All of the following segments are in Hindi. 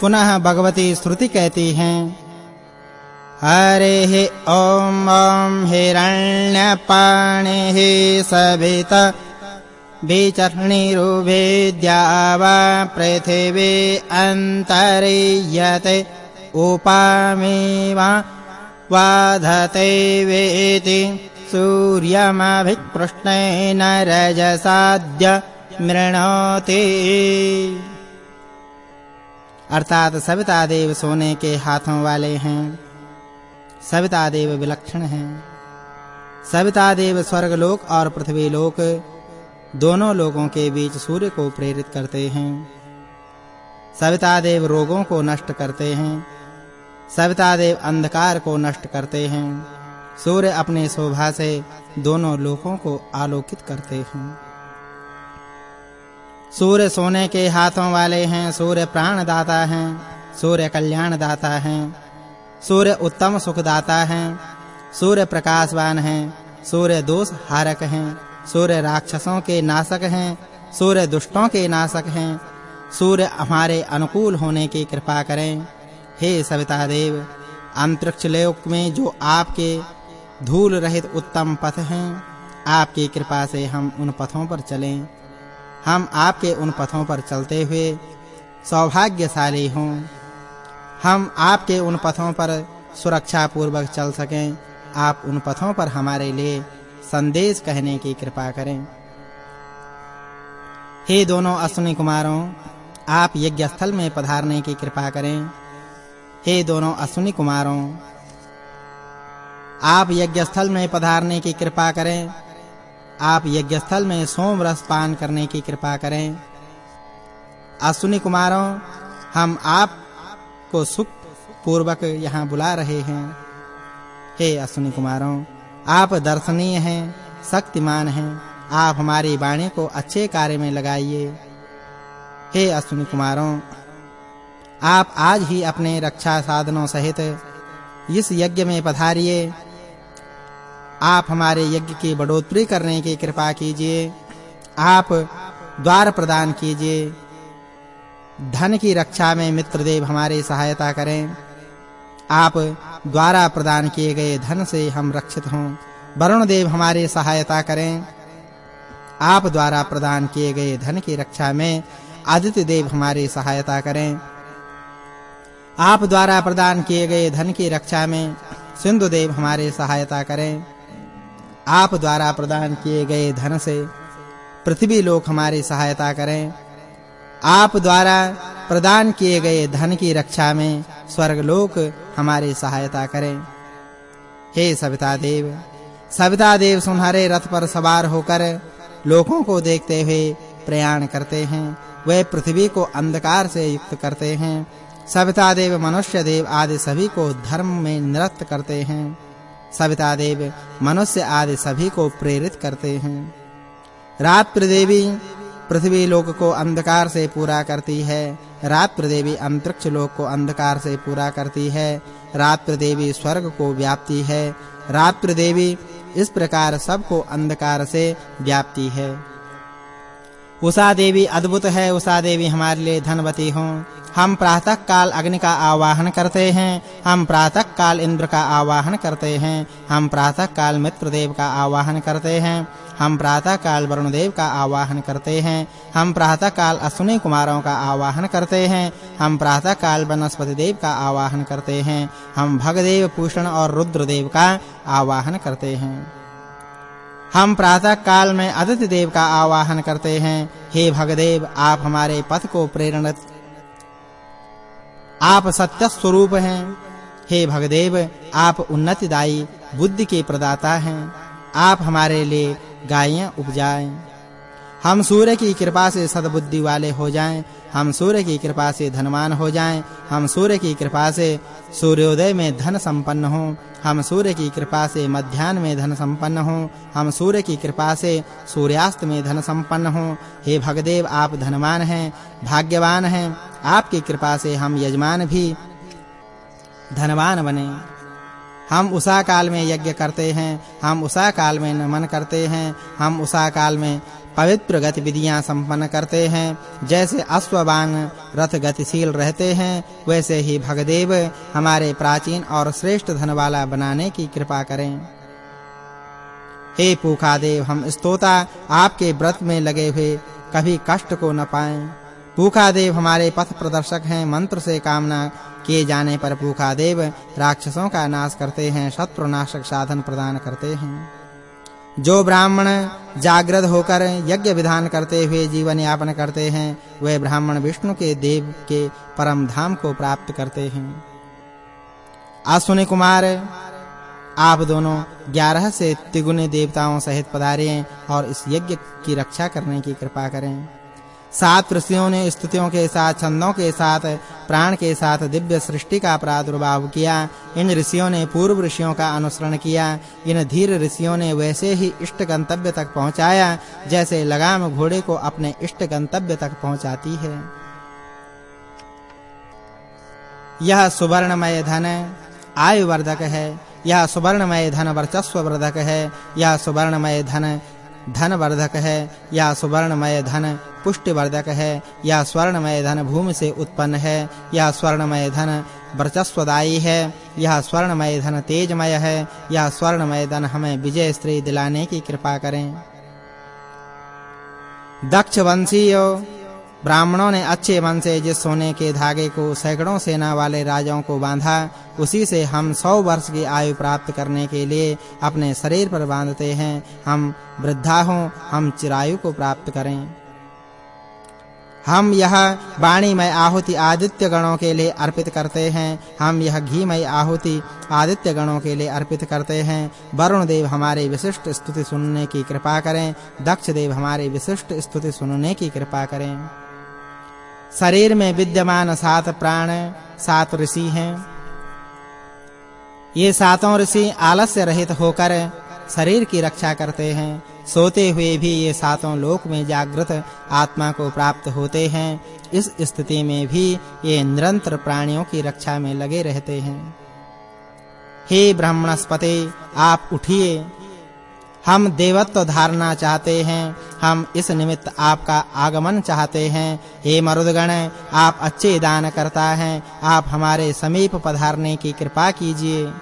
पुनः भगवती श्रुति कहती हैं हरे ॐ हिरण्यपाणिः सवित विचर्णिरुवेद्या वा पृथिवी अन्तरियते उपामेव वाधते वेति सूर्यमभिकृष्णेन रजसाद्य मृणोति अर्थात सविता देव सोने के हाथों वाले हैं। सविता देव विलक्षण हैं। सविता देव स्वर्ग लोक और पृथ्वी लोक दोनों लोगों के बीच सूर्य को प्रेरित करते हैं। सविता देव रोगों को नष्ट करते हैं। सविता देव अंधकार को नष्ट करते हैं। सूर्य अपने शोभा से दोनों लोकों को आलोकित करते हैं। सूर्य सोने के हाथों वाले हैं, सूर्य प्राण दाता हैं, सूर्य कल्याण दाता हैं, सूर्य उत्तम सुख दाता हैं, सूर्य प्रकाशवान हैं, सूर्य दोष हारक हैं, सूर्य राक्षसों के नाशक हैं, सूर्य दुष्टों के नाशक हैं, सूर्य हमारे अनुकूल होने की कृपा करें। हे सविता देव, अंतरिक्ष लोक में जो आपके धूल रहित उत्तम पथ हैं, आपकी कृपा से हम उन पथों पर चलें। हम आपके उन पथों पर चलते हुए सौभाग्यशाली हों। हम आपके उन पथों पर सुरक्षा पूर्वक चल सकें। आप उन पथों पर हमारे लिए संदेश कहने की कृपा करें। हे दोनों अश्विनी कुमारों, आप यज्ञ स्थल में पधारने की कृपा करें। हे दोनों अश्विनी कुमारों, आप यज्ञ स्थल में पधारने की कृपा करें। आप यज्ञ स्थल में सोम रस पान करने की कृपा करें। अश्विनी कुमारों, हम आप को सुख पूर्वक यहाँ बुला रहे हैं। हे अश्विनी कुमारों, आप दर्शनीय हैं, शक्तिमान हैं। आप हमारी वाणी को अच्छे कार्य में लगाइए। हे अश्विनी कुमारों, आप आज ही अपने रक्षा साधनों सहित इस यज्ञ में पधारिए। आप हमारे यज्ञ की बढ़ोतरी करने की कृपा कीजिए। आप द्वार प्रदान कीजिए। धन की रक्षा में मित्रदेव हमारी सहायता करें। आप द्वारा प्रदान किए गए धन से हम रक्षित हों। वरुण देव हमारी सहायता करें। आप द्वारा प्रदान किए गए धन की रक्षा में आदित्य देव हमारी सहायता करें। आप द्वारा प्रदान किए गए धन की रक्षा में सिंधु देव हमारी सहायता करें। आप द्वारा प्रदान किए गए धन से पृथ्वी लोक हमारी सहायता करें। आप द्वारा प्रदान किए गए धन की रक्षा में स्वर्ग लोक हमारी सहायता करें। हे सविता देव सविता देव सुनहरे रथ पर सवार होकर लोगों को देखते हुए प्रयाण करते हैं। वे पृथ्वी को अंधकार से युक्त करते हैं। सविता देव, मनुष्य देव आदि सभी को धर्म में निरत करते हैं। सविता देव मनुष्य आदि सभी को प्रेरित करते हैं। रात्रि देवी पृथ्वी लोक को अंधकार से पूरा करती है। रात्रि देवी अंतरिक्ष लोक को अंधकार से पूरा करती है। रात्रि देवी स्वर्ग को व्याप्ती है। रात्रि देवी इस प्रकार सबको अंधकार से व्याप्ती है। उषा देवी अद्भुत है उषा देवी हमारे लिए धनवती हो। हम प्रातः काल अग्नि का आवाहन करते हैं, हम प्रातः काल इंद्र का आवाहन करते हैं, हम प्रातः काल मित्र देव का आवाहन करते हैं, हम प्रातः काल वरुण देव का आवाहन करते हैं, हम प्रातः काल अश्विनी कुमारों का आवाहन करते हैं, हम प्रातः काल वनस्पति देव का आवाहन करते हैं, हम भगदेव पूषण और रुद्र देव का आवाहन करते हैं। हम प्रातः काल में आदित्य देव का आवाहन करते हैं, हे भगदेव, आप हमारे पथ को प्रेरणित। आप सत्य स्वरूप हैं। हे भगदेव, आप उन्नतिदायी, बुद्धि के प्रदाता हैं। आप हमारे लिए गायें उपजाएँ। हम सूर्य की कृपा से सद्बुद्धि वाले हो जाएँ। हम सूर्य की कृपा से धनवान हो जाएँ। हम सूर्य की कृपा से सूर्योदय में धन संपन्न हों। हम सूर्य की कृपा से मध्याह्न में धन संपन्न हों। हम सूर्य की कृपा से सूर्यास्त में धन संपन्न हों। हे भगदेव, आप धनवान हैं, भाग्यवान हैं। आपकी कृपा से हम यजमान भी धनवान बने। हम उषा काल में यज्ञ करते हैं। हम उषा काल में नमन करते हैं। हम उषा काल में पवित्र गतिविधियाँ संपन्न करते हैं। जैसे अश्ववान रथ गतिशील रहते हैं, वैसे ही भगदेव हमारे प्राचीन और श्रेष्ठ धन वाला बनाने की कृपा करें। हे पूखादेव, हम स्तोता आपके व्रत में लगे हुए कभी कष्ट को न पाएँ। पूखादेव हमारे पथ प्रदर्शक हैं, मंत्र से कामना किए जाने पर पूखादेव राक्षसों का नाश करते हैं शत्रु नाशक साधन प्रदान करते हैं। जो ब्राह्मण जागृत होकर यज्ञ विधान करते हुए जीवन यापन करते हैं, वे ब्राह्मण विष्णु के देव के परम धाम को प्राप्त करते हैं। आसुनि कुमार, आप दोनों 11 से तिगुने देवताओं सहित पधारे और इस यज्ञ की रक्षा करने की कृपा करें। सात ऋषियों ने स्तुतियों के साथ, छंदों के साथ प्राण के साथ दिव्य सृष्टि का प्रादुर्भाव किया। इन ऋषियों ने पूर्व ऋषियों का अनुसरण किया। इन धीर ऋषियों ने वैसे ही इष्ट गंतव्य तक पहुँचाया, जैसे लगाम घोड़े को अपने इष्ट गंतव्य तक पहुंचाती है। यह सुवर्णमय धन आयु वर्धक है। यह सुवर्णमय धन वर्चस्व वर्धक है। यह सुवर्णमय धन धन वर्धक है। यह सुवर्णमय धन पुष्टि वर्धक है। यह स्वर्णमय धन भूमि से उत्पन्न है। यह स्वर्णमय धन वर्चस्वदायी है। यह स्वर्णमय धन तेजमय है। यह स्वर्णमय धन हमें विजय स्त्री दिलाने की कृपा करें। दक्ष वंशीय ब्राह्मणों ने अच्छे मन से जिस सोने के धागे को सैकड़ों सेना वाले राजाओं को बांधा, उसी से हम 100 वर्ष की आयु प्राप्त करने के लिए अपने शरीर पर बांधते हैं। हम वृद्धा हों, हम चिरायु को प्राप्त करें। हम यह वाणीमय आहुति आदित्य गणों के लिए अर्पित करते हैं। हम यह घीमय आहुति आदित्य गणों के लिए अर्पित करते हैं। वरुण देव हमारे विशिष्ट स्तुति सुनने की कृपा करें। दक्ष देव हमारे विशिष्ट स्तुति सुनने की कृपा करें। शरीर में विद्यमान सात प्राण, सात ऋषि हैं। ये सातों ऋषि आलस्य रहित होकर शरीर की रक्षा करते हैं। सोते हुए भी ये सातों लोक में जागृत आत्मा को प्राप्त होते हैं। इस स्थिति में भी ये निरंतर प्राणियों की रक्षा में लगे रहते हैं। हे ब्रह्मणस्पति, आप उठिए। हम देवत्व धारना चाहते हैं। हम इस निमित्त आपका आगमन चाहते हैं। हे मरुदगण, आप अच्छे दान करता हैं। आप हमारे समीप पधारने की कृपा कीजिए।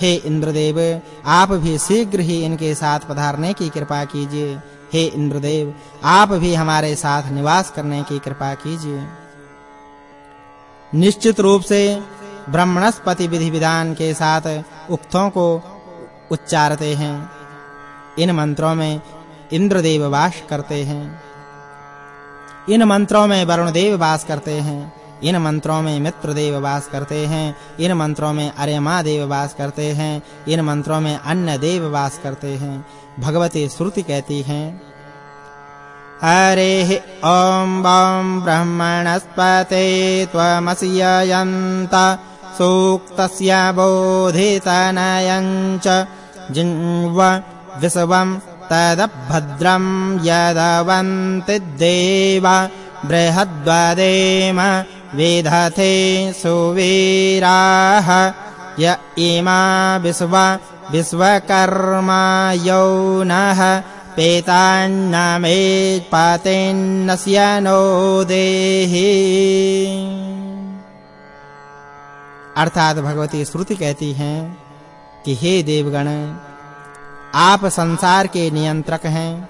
हे इंद्रदेव, आप भी शीघ्र ही इनके साथ पधारने की कृपा कीजिए। हे इंद्रदेव, आप भी हमारे साथ निवास करने की कृपा कीजिए। निश्चित रूप से ब्रह्मणस्पति विधि विधान के साथ उक्तों को उच्चारते हैं। इन मंत्रों में इंद्रदेव वास करते हैं। इन मंत्रों में वरुण देव वास करते हैं। इन मंत्रों में मित्र देव वास करते हैं, इन मंत्रों में अर्यमा देव वास करते हैं, इन मंत्रों में अन्य देव वास करते हैं। भगवती श्रुति कहती हैं, हरे ओम बम ब्रह्मणस्पते त्वमस्ययन्त सूक्तस्य बोधितनयञ्च जिन्व विश्वं तदभद्रं यदवन्ति देव, बृहद्वदेम विधते सुवीराः य इमा विश्व विश्वकर्मा पेतान्नमे पातेन्नस्य नो देहि। अर्थात भगवती श्रुति कहती हैं कि हे देवगण, आप संसार के नियंत्रक हैं।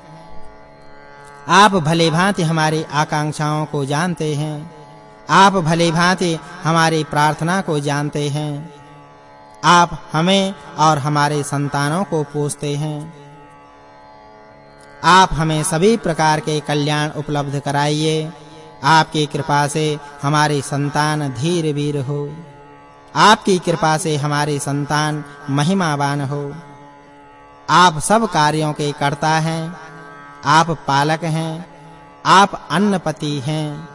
आप भले भांति हमारी आकांक्षाओं को जानते हैं आप भले भांति हमारी प्रार्थना को जानते हैं। आप हमें और हमारे संतानों को पोसते हैं। आप हमें सभी प्रकार के कल्याण उपलब्ध कराइए। आपकी कृपा से हमारे संतान धीर वीर हो। आपकी कृपा से हमारे संतान महिमावान हो। आप सब कार्यों के कर्ता हैं। आप पालक हैं। आप अन्नपति हैं।